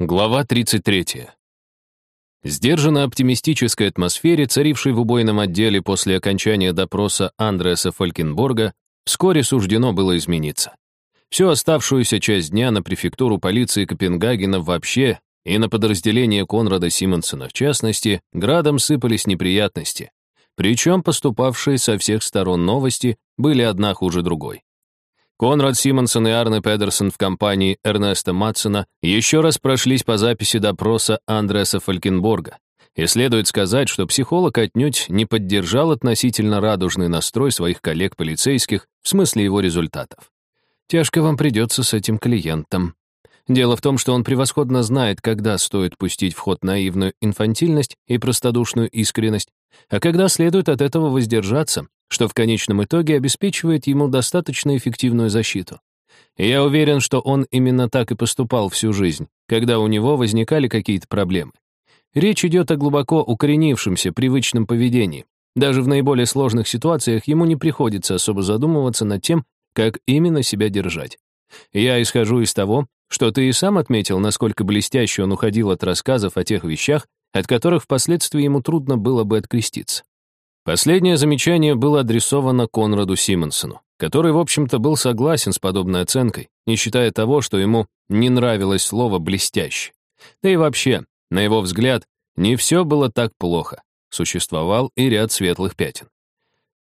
Глава 33. Сдержанно оптимистической атмосфере, царившей в убойном отделе после окончания допроса Андреаса Фолькенборга, вскоре суждено было измениться. Всю оставшуюся часть дня на префектуру полиции Копенгагена вообще и на подразделение Конрада Симонсона в частности, градом сыпались неприятности. Причем поступавшие со всех сторон новости были одна хуже другой. Конрад Симонсон и Арне Педерсон в компании Эрнеста Матсона еще раз прошлись по записи допроса Андреаса Фалькенборга. И следует сказать, что психолог отнюдь не поддержал относительно радужный настрой своих коллег-полицейских в смысле его результатов. «Тяжко вам придется с этим клиентом», Дело в том, что он превосходно знает, когда стоит пустить в ход наивную инфантильность и простодушную искренность, а когда следует от этого воздержаться, что в конечном итоге обеспечивает ему достаточно эффективную защиту. И я уверен, что он именно так и поступал всю жизнь, когда у него возникали какие-то проблемы. Речь идет о глубоко укоренившемся привычном поведении. Даже в наиболее сложных ситуациях ему не приходится особо задумываться над тем, как именно себя держать. Я исхожу из того, что ты и сам отметил, насколько блестяще он уходил от рассказов о тех вещах, от которых впоследствии ему трудно было бы откреститься. Последнее замечание было адресовано Конраду Симонсону, который, в общем-то, был согласен с подобной оценкой, не считая того, что ему не нравилось слово «блестяще». Да и вообще, на его взгляд, не все было так плохо. Существовал и ряд светлых пятен.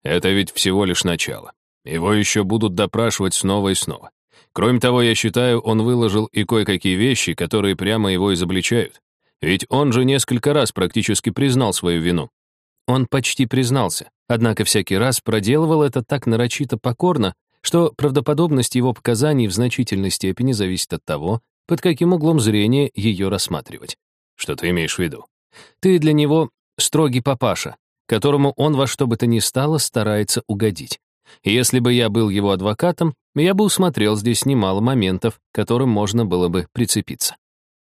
Это ведь всего лишь начало. Его еще будут допрашивать снова и снова. Кроме того, я считаю, он выложил и кое-какие вещи, которые прямо его изобличают. Ведь он же несколько раз практически признал свою вину. Он почти признался, однако всякий раз проделывал это так нарочито покорно, что правдоподобность его показаний в значительной степени зависит от того, под каким углом зрения ее рассматривать. Что ты имеешь в виду? Ты для него строгий папаша, которому он во что бы то ни стало старается угодить. Если бы я был его адвокатом, я бы усмотрел здесь немало моментов, которым можно было бы прицепиться.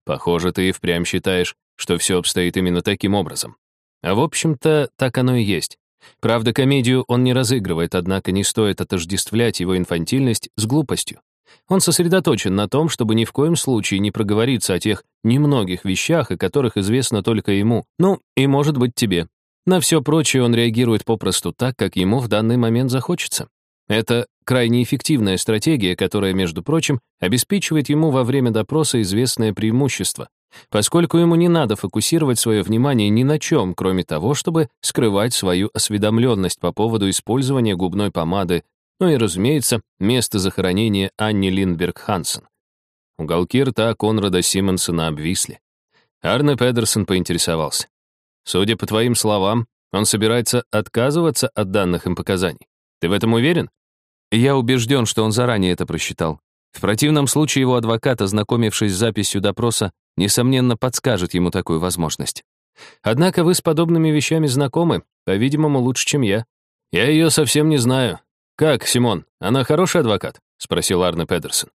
Похоже, ты и впрямь считаешь, что все обстоит именно таким образом. А в общем-то, так оно и есть. Правда, комедию он не разыгрывает, однако не стоит отождествлять его инфантильность с глупостью. Он сосредоточен на том, чтобы ни в коем случае не проговориться о тех немногих вещах, о которых известно только ему, ну, и, может быть, тебе. На все прочее он реагирует попросту так, как ему в данный момент захочется. Это крайне эффективная стратегия, которая, между прочим, обеспечивает ему во время допроса известное преимущество, поскольку ему не надо фокусировать свое внимание ни на чем, кроме того, чтобы скрывать свою осведомленность по поводу использования губной помады, ну и, разумеется, место захоронения Анни Линдберг Хансен. Уголки рта Конрада Симонсона обвисли. Арне Педерсон поинтересовался. Судя по твоим словам, он собирается отказываться от данных им показаний. Ты в этом уверен? Я убежден, что он заранее это просчитал. В противном случае его адвокат, ознакомившись с записью допроса, несомненно подскажет ему такую возможность. Однако вы с подобными вещами знакомы, по-видимому, лучше, чем я. Я ее совсем не знаю. Как, Симон, она хороший адвокат? Спросил Арне Педерсон.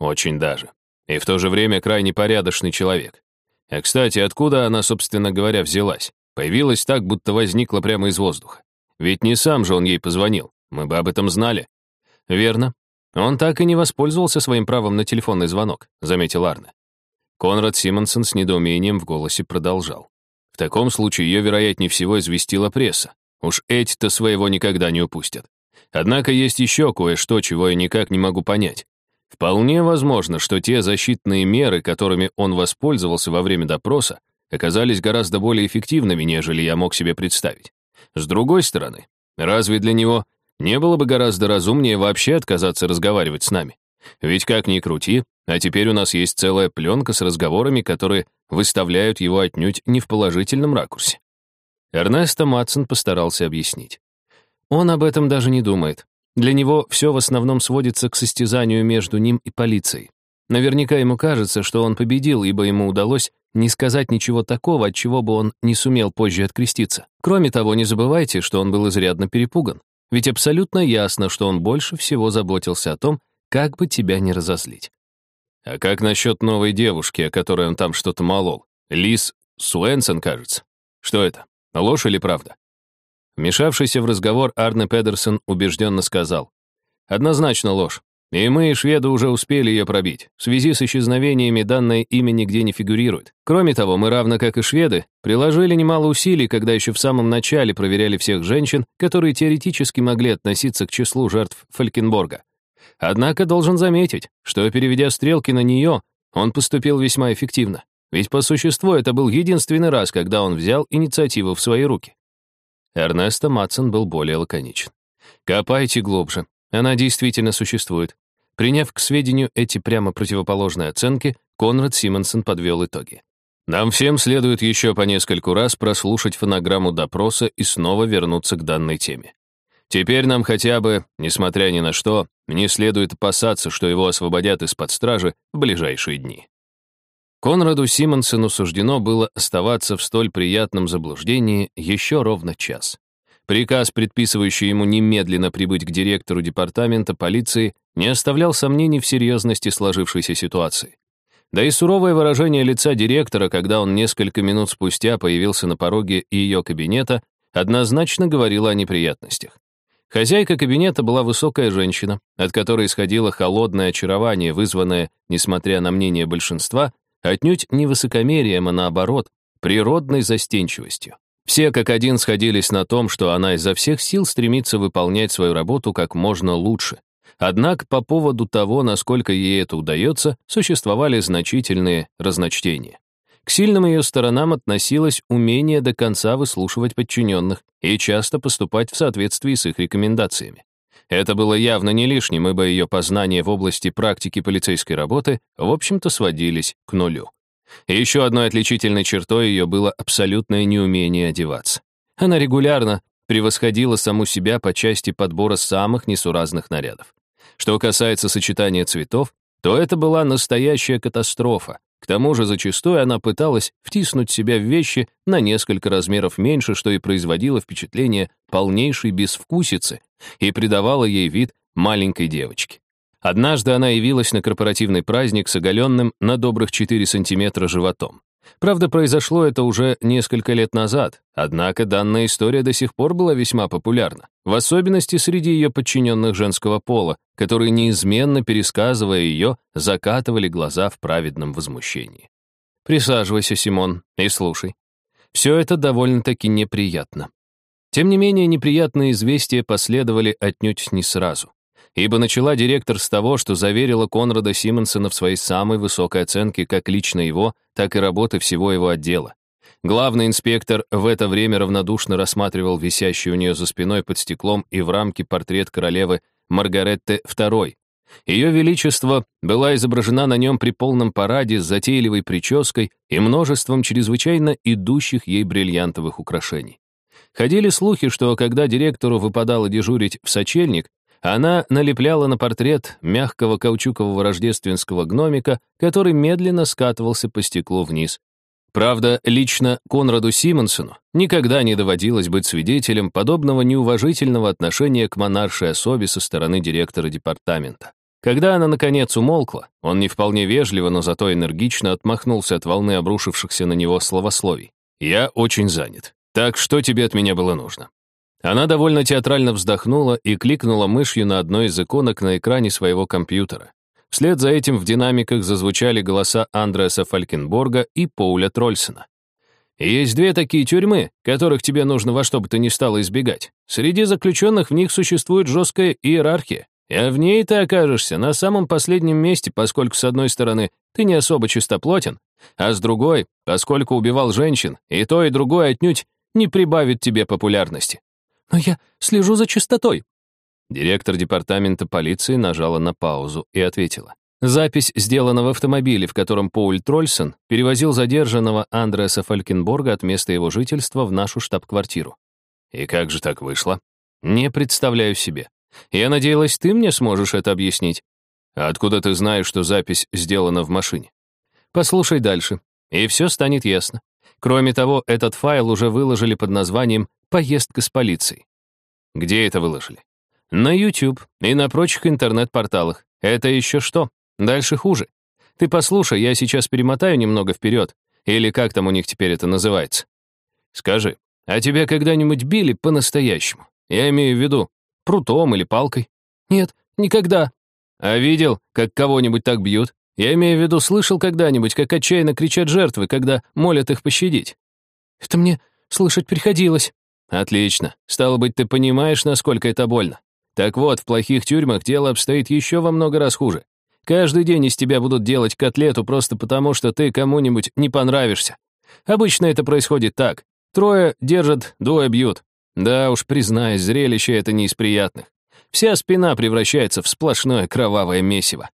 Очень даже. И в то же время крайне порядочный человек. А, кстати, откуда она, собственно говоря, взялась? Появилась так, будто возникла прямо из воздуха. Ведь не сам же он ей позвонил. Мы бы об этом знали. Верно. Он так и не воспользовался своим правом на телефонный звонок, заметил Арне. Конрад Симонсон с недоумением в голосе продолжал. В таком случае ее, вероятнее всего, известила пресса. Уж эти-то своего никогда не упустят. Однако есть еще кое-что, чего я никак не могу понять. Вполне возможно, что те защитные меры, которыми он воспользовался во время допроса, оказались гораздо более эффективными, нежели я мог себе представить. С другой стороны, разве для него не было бы гораздо разумнее вообще отказаться разговаривать с нами? Ведь как ни крути, а теперь у нас есть целая пленка с разговорами, которые выставляют его отнюдь не в положительном ракурсе. Эрнесто Матсон постарался объяснить. Он об этом даже не думает. Для него все в основном сводится к состязанию между ним и полицией. Наверняка ему кажется, что он победил, ибо ему удалось не сказать ничего такого, от чего бы он не сумел позже откреститься. Кроме того, не забывайте, что он был изрядно перепуган. Ведь абсолютно ясно, что он больше всего заботился о том, как бы тебя не разозлить. А как насчет новой девушки, о которой он там что-то молол? Лиз Суэнсон, кажется. Что это? Ложь или правда? Вмешавшийся в разговор Арне Педерсон убежденно сказал. «Однозначно ложь. И мы, шведы, уже успели ее пробить. В связи с исчезновениями данное имя нигде не фигурирует. Кроме того, мы, равно как и шведы, приложили немало усилий, когда еще в самом начале проверяли всех женщин, которые теоретически могли относиться к числу жертв Фалькенборга. Однако должен заметить, что, переведя стрелки на нее, он поступил весьма эффективно. Ведь по существу это был единственный раз, когда он взял инициативу в свои руки. Эрнесто Матсон был более лаконичен. «Копайте глубже. Она действительно существует. Приняв к сведению эти прямо противоположные оценки, Конрад Симонсон подвел итоги. Нам всем следует еще по нескольку раз прослушать фонограмму допроса и снова вернуться к данной теме. Теперь нам хотя бы, несмотря ни на что, не следует опасаться, что его освободят из-под стражи в ближайшие дни. Конраду Симонсону суждено было оставаться в столь приятном заблуждении еще ровно час. Приказ, предписывающий ему немедленно прибыть к директору департамента полиции, не оставлял сомнений в серьезности сложившейся ситуации. Да и суровое выражение лица директора, когда он несколько минут спустя появился на пороге ее кабинета, однозначно говорило о неприятностях. Хозяйка кабинета была высокая женщина, от которой исходило холодное очарование, вызванное, несмотря на мнение большинства, отнюдь не высокомерием, а наоборот, природной застенчивостью. Все как один сходились на том, что она изо всех сил стремится выполнять свою работу как можно лучше. Однако по поводу того, насколько ей это удается, существовали значительные разночтения. К сильным ее сторонам относилось умение до конца выслушивать подчиненных и часто поступать в соответствии с их рекомендациями. Это было явно не лишним, ибо ее познания в области практики полицейской работы, в общем-то, сводились к нулю. И еще одной отличительной чертой ее было абсолютное неумение одеваться. Она регулярно превосходила саму себя по части подбора самых несуразных нарядов. Что касается сочетания цветов, то это была настоящая катастрофа. К тому же зачастую она пыталась втиснуть себя в вещи на несколько размеров меньше, что и производило впечатление полнейшей безвкусицы и придавало ей вид маленькой девочки. Однажды она явилась на корпоративный праздник с оголенным на добрых 4 сантиметра животом. Правда, произошло это уже несколько лет назад, однако данная история до сих пор была весьма популярна, в особенности среди ее подчиненных женского пола, которые, неизменно пересказывая ее, закатывали глаза в праведном возмущении. «Присаживайся, Симон, и слушай. Все это довольно-таки неприятно». Тем не менее, неприятные известия последовали отнюдь не сразу ибо начала директор с того, что заверила Конрада Симонсона в своей самой высокой оценке как лично его, так и работы всего его отдела. Главный инспектор в это время равнодушно рассматривал висящий у нее за спиной под стеклом и в рамке портрет королевы Маргаретты II. Ее Величество была изображена на нем при полном параде с затейливой прической и множеством чрезвычайно идущих ей бриллиантовых украшений. Ходили слухи, что когда директору выпадало дежурить в сочельник, она налепляла на портрет мягкого каучукового рождественского гномика, который медленно скатывался по стеклу вниз. Правда, лично Конраду Симонсону никогда не доводилось быть свидетелем подобного неуважительного отношения к монаршей особе со стороны директора департамента. Когда она, наконец, умолкла, он не вполне вежливо, но зато энергично отмахнулся от волны обрушившихся на него словословий. «Я очень занят. Так что тебе от меня было нужно?» Она довольно театрально вздохнула и кликнула мышью на одной из иконок на экране своего компьютера. Вслед за этим в динамиках зазвучали голоса Андреаса Фалькенборга и Пауля Трольсона. «Есть две такие тюрьмы, которых тебе нужно во что бы то ни стало избегать. Среди заключенных в них существует жесткая иерархия, а в ней ты окажешься на самом последнем месте, поскольку, с одной стороны, ты не особо чистоплотен, а с другой, поскольку убивал женщин, и то, и другое отнюдь не прибавит тебе популярности. «Но я слежу за чистотой». Директор департамента полиции нажала на паузу и ответила. Запись сделана в автомобиле, в котором Поуль Трольсон перевозил задержанного Андреаса Фалькенборга от места его жительства в нашу штаб-квартиру. И как же так вышло? Не представляю себе. Я надеялась, ты мне сможешь это объяснить. А откуда ты знаешь, что запись сделана в машине? Послушай дальше, и все станет ясно. Кроме того, этот файл уже выложили под названием Поездка с полицией. Где это выложили? На YouTube и на прочих интернет-порталах. Это еще что? Дальше хуже. Ты послушай, я сейчас перемотаю немного вперед. Или как там у них теперь это называется? Скажи, а тебя когда-нибудь били по-настоящему? Я имею в виду, прутом или палкой? Нет, никогда. А видел, как кого-нибудь так бьют? Я имею в виду, слышал когда-нибудь, как отчаянно кричат жертвы, когда молят их пощадить? Это мне слышать приходилось. Отлично. Стало быть, ты понимаешь, насколько это больно. Так вот, в плохих тюрьмах дело обстоит еще во много раз хуже. Каждый день из тебя будут делать котлету просто потому, что ты кому-нибудь не понравишься. Обычно это происходит так. Трое держат, двое бьют. Да уж, признаюсь, зрелище это не из приятных. Вся спина превращается в сплошное кровавое месиво.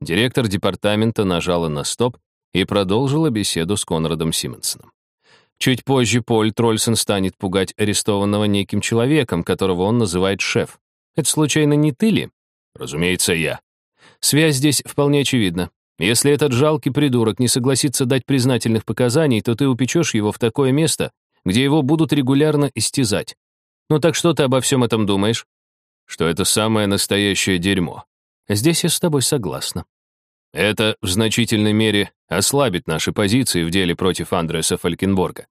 Директор департамента нажала на стоп и продолжила беседу с Конрадом Симонсоном. Чуть позже Поль Трольсон станет пугать арестованного неким человеком, которого он называет шеф. Это случайно не ты ли? Разумеется, я. Связь здесь вполне очевидна. Если этот жалкий придурок не согласится дать признательных показаний, то ты упечешь его в такое место, где его будут регулярно истязать. Ну так что ты обо всем этом думаешь? Что это самое настоящее дерьмо. Здесь я с тобой согласна. Это в значительной мере ослабит наши позиции в деле против Андреса Фалькенборга.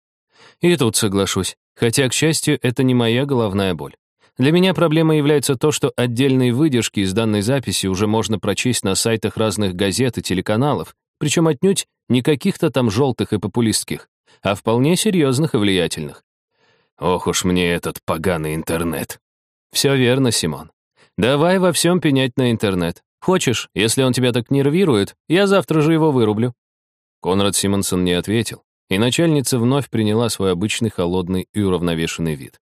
И тут соглашусь, хотя, к счастью, это не моя головная боль. Для меня проблемой является то, что отдельные выдержки из данной записи уже можно прочесть на сайтах разных газет и телеканалов, причем отнюдь не каких-то там желтых и популистских, а вполне серьезных и влиятельных. Ох уж мне этот поганый интернет. Все верно, Симон. Давай во всем пенять на интернет. Хочешь, если он тебя так нервирует, я завтра же его вырублю. Конрад Симонсон не ответил, и начальница вновь приняла свой обычный холодный и уравновешенный вид.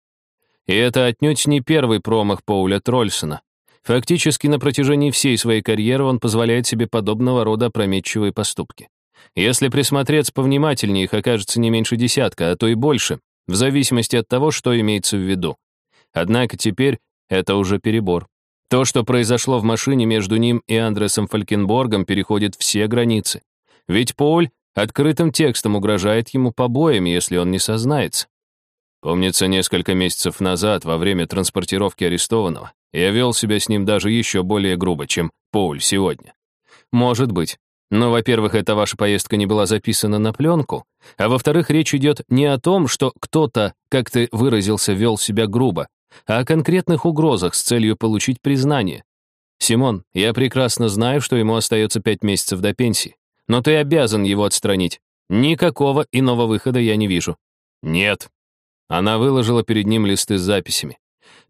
И это отнюдь не первый промах Поуля Трольсона. Фактически на протяжении всей своей карьеры он позволяет себе подобного рода опрометчивые поступки. Если присмотреться повнимательнее, их окажется не меньше десятка, а то и больше, в зависимости от того, что имеется в виду. Однако теперь это уже перебор. То, что произошло в машине между ним и Андресом Фалькенборгом, переходит все границы. Ведь Поль открытым текстом угрожает ему побоями, если он не сознается. Помнится, несколько месяцев назад, во время транспортировки арестованного, я вел себя с ним даже еще более грубо, чем Поуль сегодня. Может быть. Но, во-первых, эта ваша поездка не была записана на пленку, а во-вторых, речь идет не о том, что кто-то, как ты выразился, вел себя грубо, а о конкретных угрозах с целью получить признание. Симон, я прекрасно знаю, что ему остается пять месяцев до пенсии, но ты обязан его отстранить. Никакого иного выхода я не вижу. Нет, она выложила перед ним листы с записями.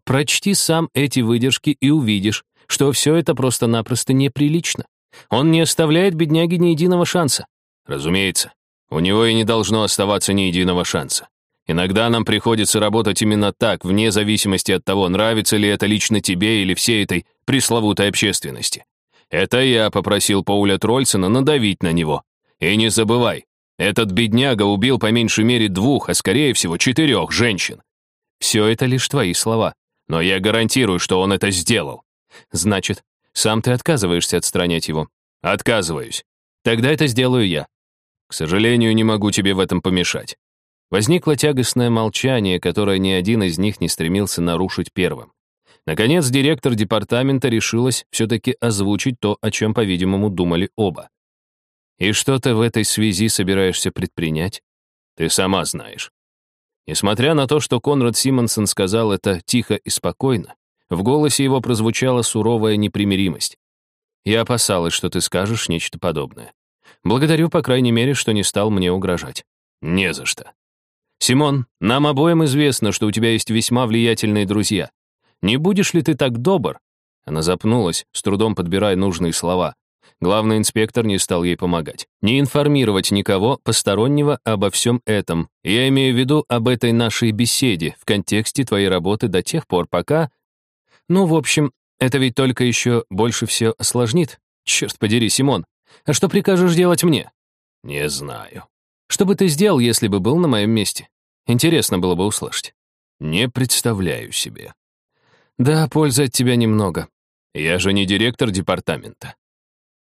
«Прочти сам эти выдержки и увидишь, что все это просто-напросто неприлично. Он не оставляет бедняге ни единого шанса». «Разумеется, у него и не должно оставаться ни единого шанса. Иногда нам приходится работать именно так, вне зависимости от того, нравится ли это лично тебе или всей этой пресловутой общественности. Это я попросил Пауля Трольсона надавить на него. И не забывай, этот бедняга убил по меньшей мере двух, а скорее всего четырех женщин. Все это лишь твои слова, но я гарантирую, что он это сделал. Значит, сам ты отказываешься отстранять его. Отказываюсь. Тогда это сделаю я. К сожалению, не могу тебе в этом помешать. Возникло тягостное молчание, которое ни один из них не стремился нарушить первым. Наконец, директор департамента решилась все-таки озвучить то, о чем, по-видимому, думали оба. И что ты в этой связи собираешься предпринять? Ты сама знаешь. Несмотря на то, что Конрад Симонсон сказал это тихо и спокойно, в голосе его прозвучала суровая непримиримость. Я опасалась, что ты скажешь нечто подобное. Благодарю, по крайней мере, что не стал мне угрожать. Не за что. Симон, нам обоим известно, что у тебя есть весьма влиятельные друзья. Не будешь ли ты так добр? Она запнулась, с трудом подбирая нужные слова. Главный инспектор не стал ей помогать. Не информировать никого постороннего обо всем этом. Я имею в виду об этой нашей беседе в контексте твоей работы до тех пор, пока... Ну, в общем, это ведь только еще больше все осложнит. Черт подери, Симон. А что прикажешь делать мне? Не знаю. Что бы ты сделал, если бы был на моем месте? Интересно было бы услышать. Не представляю себе. Да, пользы от тебя немного. Я же не директор департамента.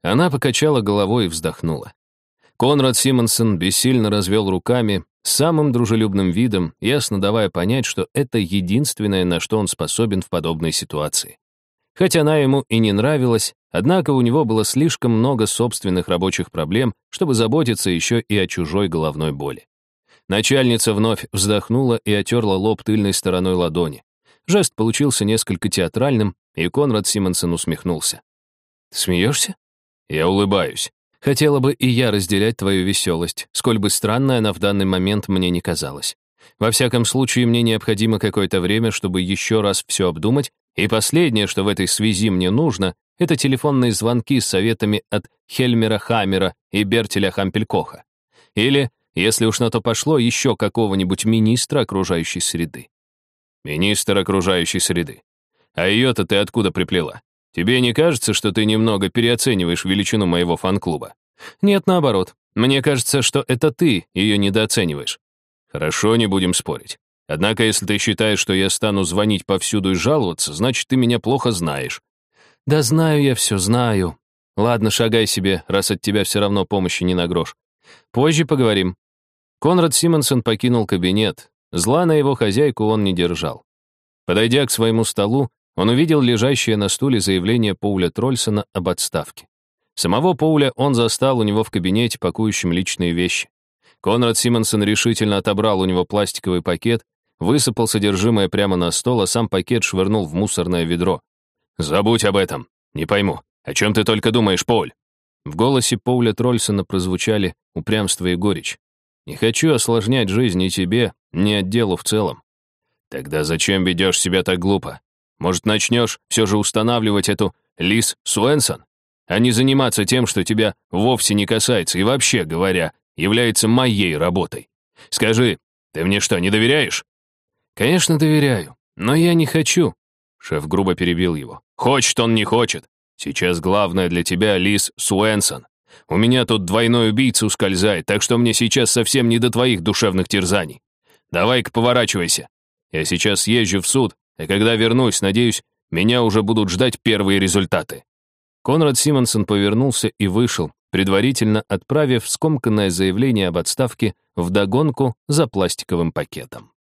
Она покачала головой и вздохнула. Конрад Симонсон бессильно развел руками, самым дружелюбным видом, ясно давая понять, что это единственное, на что он способен в подобной ситуации. Хоть она ему и не нравилась, однако у него было слишком много собственных рабочих проблем, чтобы заботиться еще и о чужой головной боли. Начальница вновь вздохнула и отерла лоб тыльной стороной ладони. Жест получился несколько театральным, и Конрад Симонсон усмехнулся. Смеешься? Я улыбаюсь. Хотела бы и я разделять твою веселость, сколь бы странной она в данный момент мне не казалась. Во всяком случае, мне необходимо какое-то время, чтобы еще раз все обдумать, и последнее, что в этой связи мне нужно, это телефонные звонки с советами от Хельмера Хаммера и Бертеля Хампелькоха. Или, если уж на то пошло, еще какого-нибудь министра окружающей среды. Министр окружающей среды. А ее-то ты откуда приплела? Тебе не кажется, что ты немного переоцениваешь величину моего фан-клуба? Нет, наоборот. Мне кажется, что это ты ее недооцениваешь. Хорошо, не будем спорить. Однако, если ты считаешь, что я стану звонить повсюду и жаловаться, значит, ты меня плохо знаешь. Да знаю я все, знаю. Ладно, шагай себе, раз от тебя все равно помощи не на грош. Позже поговорим. Конрад Симонсон покинул кабинет. Зла на его хозяйку он не держал. Подойдя к своему столу, он увидел лежащее на стуле заявление Поуля Трольсона об отставке. Самого Поуля он застал у него в кабинете, пакующим личные вещи. Конрад Симонсон решительно отобрал у него пластиковый пакет, высыпал содержимое прямо на стол, а сам пакет швырнул в мусорное ведро. «Забудь об этом. Не пойму. О чем ты только думаешь, Поль?» В голосе Поуля Трольсона прозвучали упрямство и горечь. «Не хочу осложнять жизнь ни тебе, ни отделу в целом». «Тогда зачем ведешь себя так глупо? Может, начнешь все же устанавливать эту Лис Суэнсон, а не заниматься тем, что тебя вовсе не касается и вообще, говоря, является моей работой? Скажи, ты мне что, не доверяешь?» «Конечно, доверяю, но я не хочу». Шеф грубо перебил его. «Хочет он, не хочет. Сейчас главное для тебя Лис Суэнсон. У меня тут двойной убийца ускользает, так что мне сейчас совсем не до твоих душевных терзаний. Давай-ка поворачивайся. Я сейчас съезжу в суд, и когда вернусь, надеюсь, меня уже будут ждать первые результаты». Конрад Симонсон повернулся и вышел, предварительно отправив скомканное заявление об отставке в догонку за пластиковым пакетом.